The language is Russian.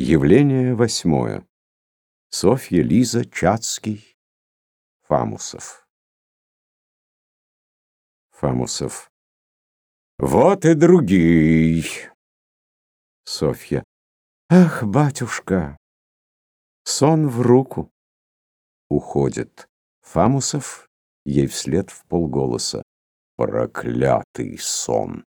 Явление восьмое. Софья, Лиза, Чацкий, Фамусов. Фамусов. Вот и другие. Софья. Ах, батюшка, сон в руку. Уходит. Фамусов ей вслед в полголоса. Проклятый сон.